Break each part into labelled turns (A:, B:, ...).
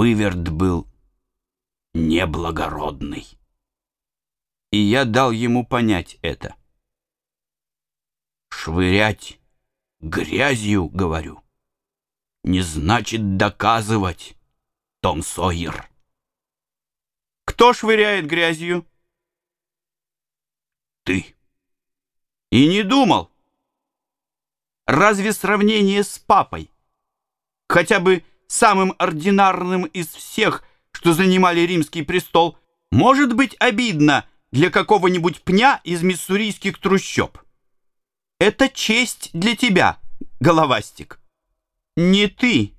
A: выверт был неблагородный. И я дал ему понять это. Швырять грязью, говорю, не значит доказывать, Том Сойер.
B: Кто швыряет грязью?
A: Ты.
B: И не думал. Разве сравнение с папой, хотя бы самым ординарным из всех, что занимали римский престол, может быть обидно для какого-нибудь пня из миссурийских трущоб? Это честь для тебя, головастик. Не ты,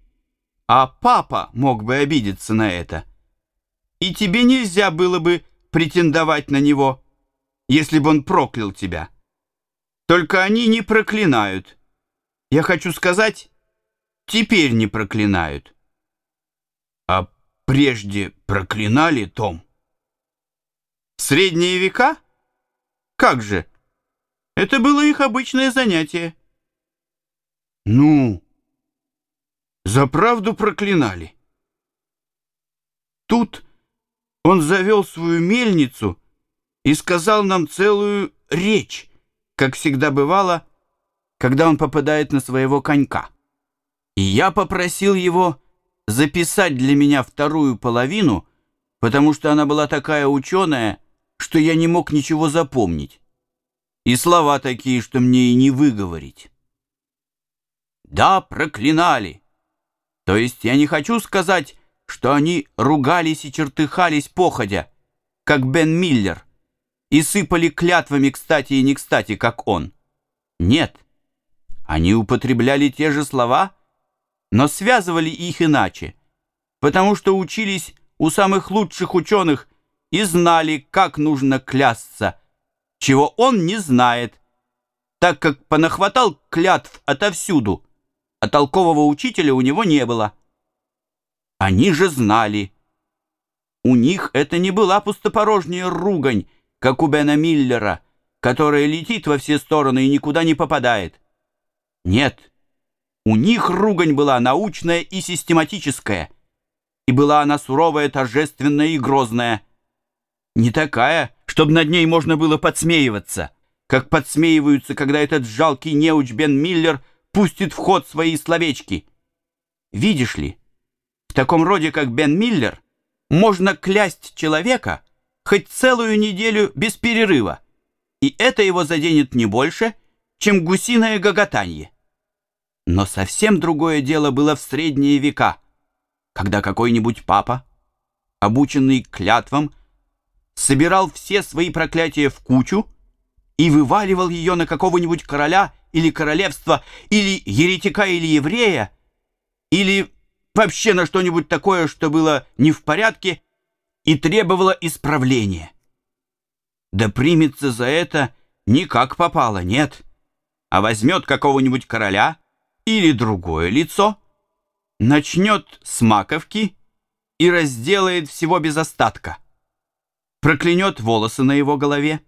B: а папа мог бы обидеться на это. И тебе нельзя было бы претендовать на него, если бы он проклял тебя. Только они не проклинают. Я хочу сказать, теперь не проклинают.
A: А прежде проклинали, Том?
B: В средние века? Как же? Это было их обычное занятие.
A: Ну, за правду проклинали.
B: Тут он завел свою мельницу и сказал нам целую речь, как всегда бывало, когда он попадает на своего конька. И я попросил его записать для меня вторую половину, потому что она была такая ученая, что я не мог ничего запомнить. И слова такие, что мне и не выговорить. Да, проклинали. То есть я не хочу сказать, что они ругались и чертыхались походя, как Бен Миллер, и сыпали клятвами кстати и не кстати, как он. Нет, они употребляли те же слова, но связывали их иначе, потому что учились у самых лучших ученых и знали, как нужно клясться, чего он не знает, так как понахватал клятв отовсюду, а толкового учителя у него не было. Они же знали. У них это не была пустопорожняя ругань, как у Бена Миллера, которая летит во все стороны и никуда не попадает. Нет, у них ругань была научная и систематическая, и была она суровая, торжественная и грозная. Не такая, чтобы над ней можно было подсмеиваться, как подсмеиваются, когда этот жалкий неуч Бен Миллер пустит в ход свои словечки. Видишь ли, в таком роде, как Бен Миллер, можно клясть человека хоть целую неделю без перерыва, и это его заденет не больше, чем гусиное гоготанье. Но совсем другое дело было в средние века, когда какой-нибудь папа, обученный клятвам, собирал все свои проклятия в кучу и вываливал ее на какого-нибудь короля или королевства, или еретика или еврея, или вообще на что-нибудь такое, что было не в порядке и требовало исправления. Да примется за это не как попало, нет, а возьмет какого-нибудь короля или другое лицо, начнет с маковки и разделает всего без остатка, проклянет волосы на его голове,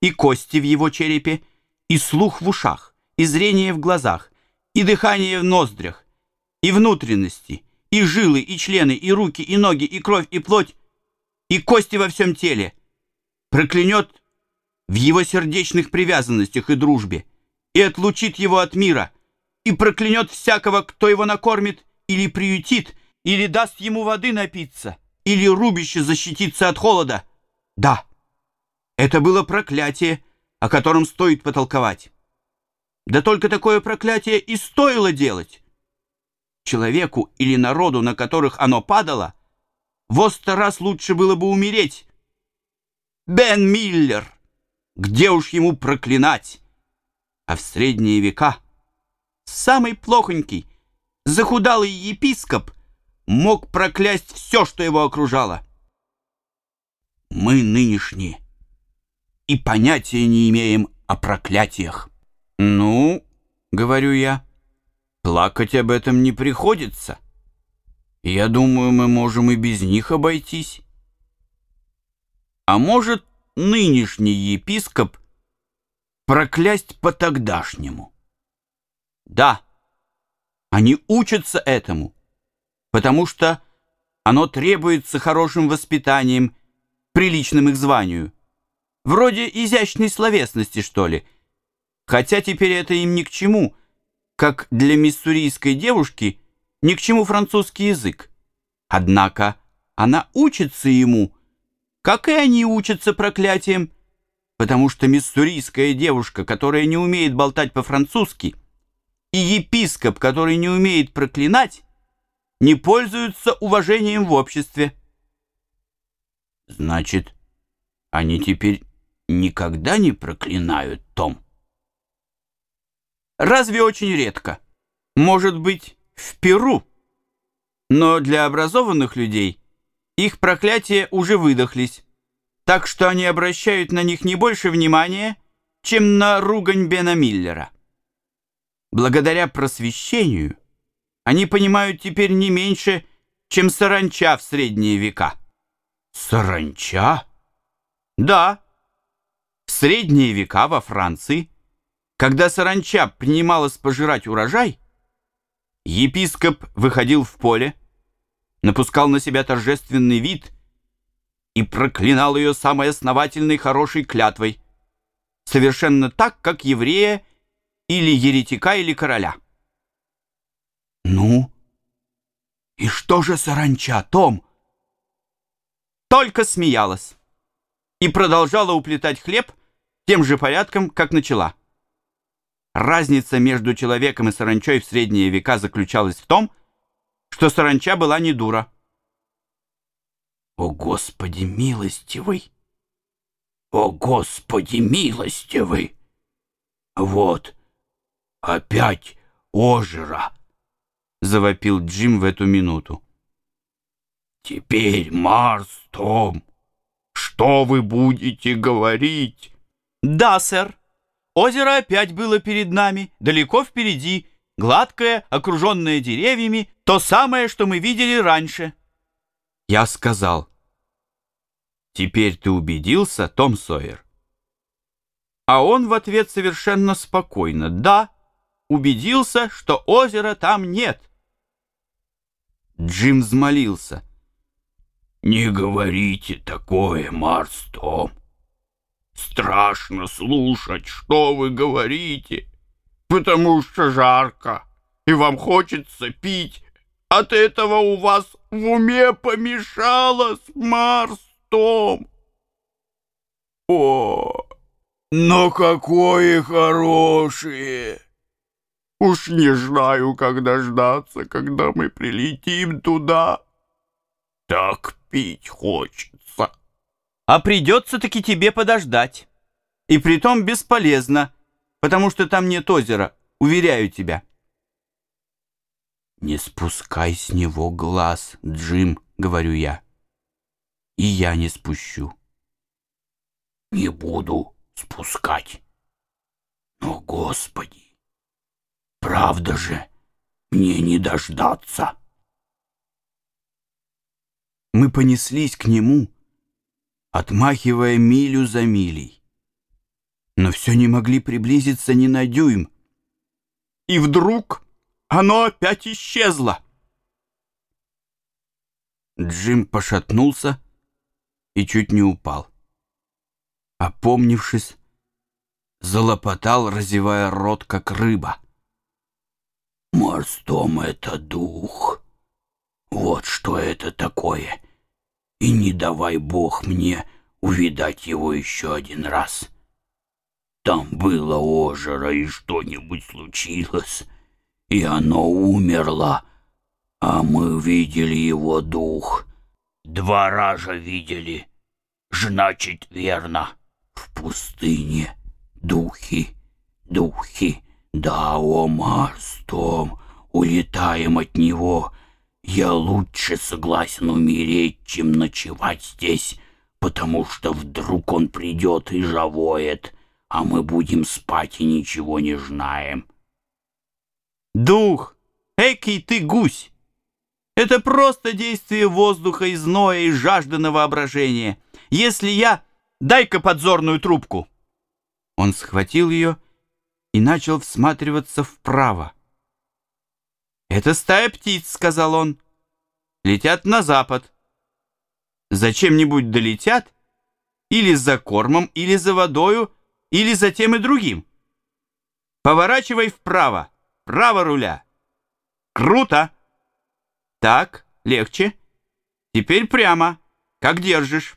B: и кости в его черепе, и слух в ушах, и зрение в глазах, и дыхание в ноздрях, и внутренности, и жилы, и члены, и руки, и ноги, и кровь, и плоть, и кости во всем теле, проклянет в его сердечных привязанностях и дружбе, и отлучит его от мира, и проклянет всякого, кто его накормит или приютит, или даст ему воды напиться, или рубище защититься от холода. Да, это было проклятие, о котором стоит потолковать. Да только такое проклятие и стоило делать. Человеку или народу, на которых оно падало, во сто раз лучше было бы умереть. Бен Миллер! Где уж ему проклинать? А в средние века самый плохонький, захудалый епископ мог проклясть все, что его окружало. Мы нынешние и понятия не имеем о проклятиях.
A: Ну, говорю я, плакать об этом не приходится. Я думаю, мы можем и без них обойтись. А может, нынешний епископ проклясть по-тогдашнему?
B: Да, они учатся этому, потому что Оно требуется хорошим воспитанием, приличным их званию. Вроде изящной словесности, что ли. Хотя теперь это им ни к чему, как для миссурийской девушки ни к чему французский язык. Однако она учится ему, как и они учатся проклятием, потому что миссурийская девушка, которая не умеет болтать по-французски, и епископ, который не умеет проклинать, не пользуются уважением в обществе.
A: Значит, они теперь никогда не проклинают Том?
B: Разве очень редко? Может быть, в Перу. Но для образованных людей их проклятия уже выдохлись, так что они обращают на них не больше внимания, чем на ругань Бена Миллера. Благодаря просвещению они понимают теперь не меньше, чем саранча в средние века.
A: Саранча?
B: Да. В средние века во Франции, когда саранча принималась пожирать урожай, епископ выходил в поле, напускал на себя торжественный вид и проклинал ее самой основательной хорошей клятвой, совершенно так, как еврея или еретика, или короля.
A: Ну, и что же саранча, Том?
B: Только смеялась и продолжала уплетать хлеб тем же порядком, как начала. Разница между человеком и саранчой в средние века заключалась в том, что саранча была не дура.
A: О, Господи милостивый! О, Господи милостивый! Вот, опять ожера! Завопил Джим в эту минуту. Теперь, Марс, Том, что вы будете говорить?
B: Да, сэр. Озеро опять было перед нами, далеко впереди, гладкое, окруженное деревьями, то самое, что мы видели раньше. Я сказал, «Теперь ты убедился, Том Сойер?» А он в ответ совершенно спокойно, «Да, убедился, что озера там нет». Джим взмолился.
A: «Не говорите такое, Марс Том. Страшно слушать, что вы говорите, потому что жарко, и вам хочется пить. От этого у вас в уме помешалось, Марс Том. О, но какое хорошее! Уж не знаю, когда ждаться, когда мы прилетим туда. Так пить хочется.
B: А придется-таки тебе подождать. И притом бесполезно, потому что там нет озера, уверяю тебя. «Не спускай с него глаз, Джим», — говорю я. «И я не спущу».
A: «Не буду спускать. Но, Господи, правда же, мне не дождаться».
B: Мы понеслись к нему, отмахивая милю за милей. Но все не могли приблизиться ни на дюйм. И вдруг оно опять исчезло. Джим пошатнулся и чуть не упал. Опомнившись, залопотал, разевая рот, как рыба.
A: «Морстом — это дух. Вот что это такое. И не давай Бог мне увидать его еще один раз. Там было озеро, и что-нибудь случилось» и оно умерло, а мы видели его дух. Два раза видели, значит, верно. В пустыне духи, духи, да, о Марс, Том, улетаем от него. Я лучше согласен умереть, чем ночевать здесь, потому что вдруг он придет и завоет, а мы будем спать и ничего не знаем.
B: Дух! Экий ты гусь! Это просто действие воздуха и зноя и жажды на воображение. Если я... Дай-ка подзорную трубку!» Он схватил ее и начал всматриваться вправо. «Это стая птиц», — сказал он. летят на запад. Зачем-нибудь долетят или за кормом, или за водою, или за тем и другим. Поворачивай вправо, право руля. Круто. Так, легче. Теперь прямо, как держишь.